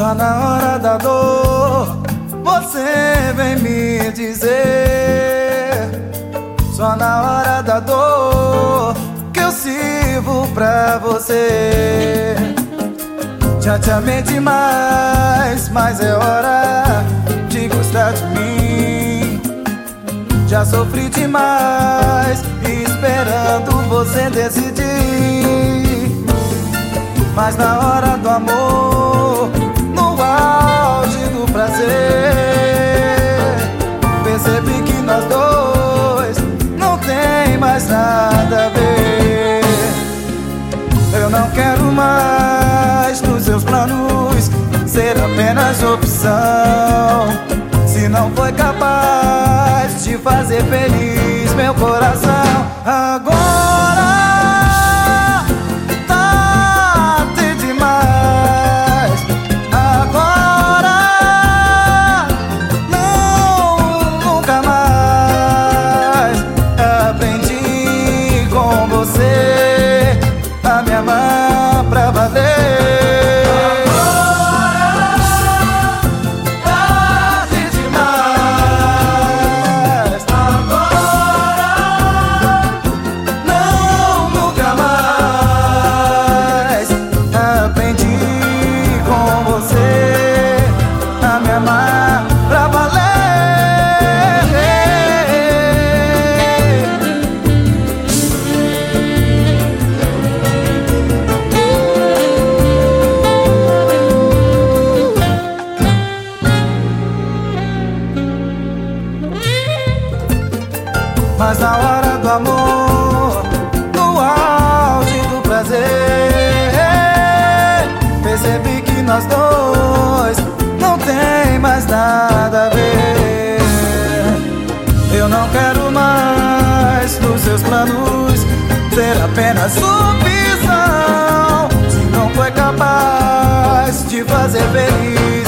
Só na hora da dor você vem me dizer. Só na hora da dor que eu sirvo pra você. Já te amei demais, mas é hora de gostar de mim. Já sofri demais, esperando você decidir. Mas na hora não quero mais nos seus planos ser apenas opção. Se não foi capaz de fazer feliz meu coração, agora. Mas na hora do amor, no auge do prazer, percebi que nós dois não tem mais nada a ver. Eu não quero mais nos seus planos ser apenas opção. Se não foi capaz de fazer feliz.